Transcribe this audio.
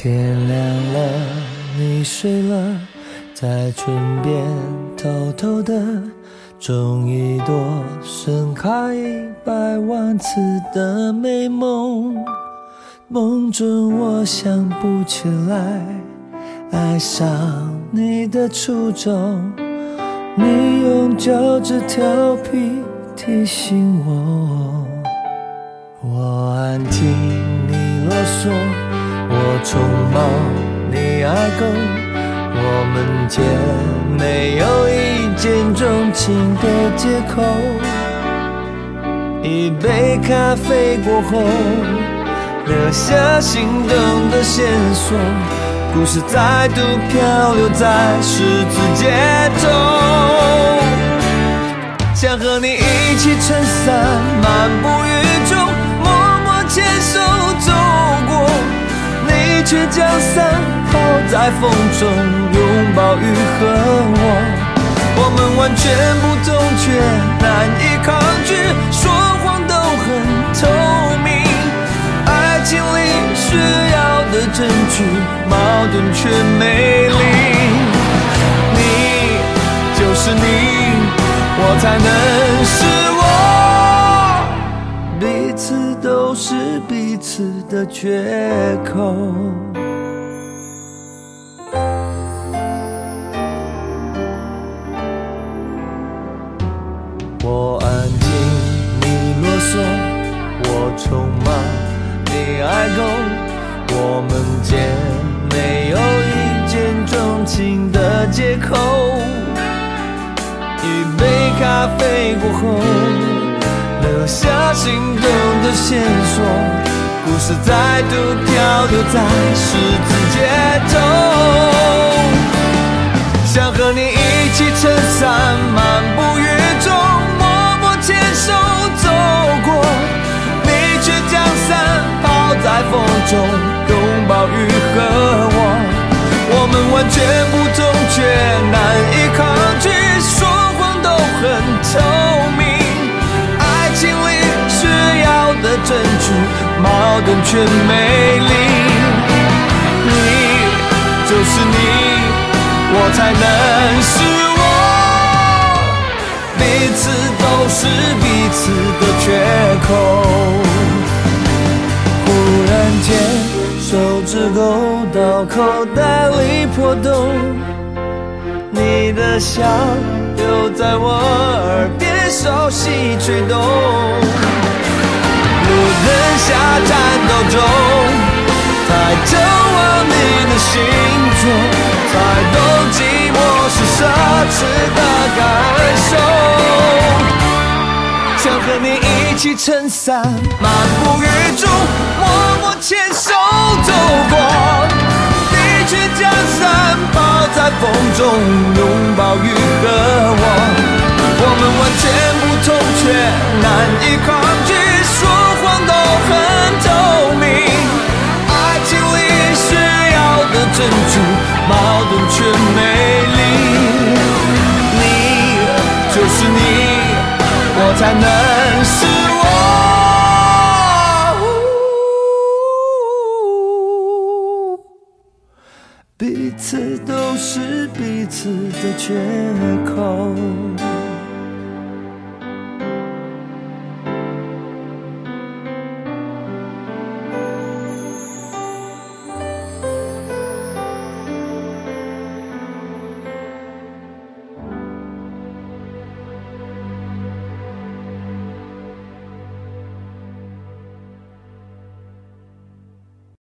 天亮了，你睡了，在唇边偷偷的种一朵盛开一百万次的美梦。梦中我想不起来爱上你的初衷，你用脚趾调皮提醒我，我安静，你啰嗦。我匆忙，你爱够，我们间没有一见钟情的借口。一杯咖啡过后，留下心动的线索，故事再度漂流在十字街头。想和你一起撑伞漫步雨中，默默牵手走。却将伞抛在风中，拥抱雨和我。我们完全不同，却难以抗拒，说谎都很透明。爱情里需要的证据，矛盾却美丽。你就是你，我才能是我，是彼此的缺口。我安静，你啰嗦；我匆忙，你爱够。我们间没有一见钟情的借口。一杯咖啡过后，留下心动的线索，故事再度漂流在十字街头。想和你一起撑伞漫步雨中。默默牵手走过，你却将伞抛在风矛盾却美丽。你就是你，我才能是我，彼此都是彼此的缺口。忽然间，手指勾到口袋里破洞，你的笑又在我耳边熟悉吹动。路灯下颤抖中，才眺望你的星座，才懂寂寞是奢侈的感受。想和你一起撑伞漫步雨中，默默牵手走过。你却将伞抛在风中，拥抱雨和我。我们完全不同，却难以抗才能是我，彼此都是彼此的缺口。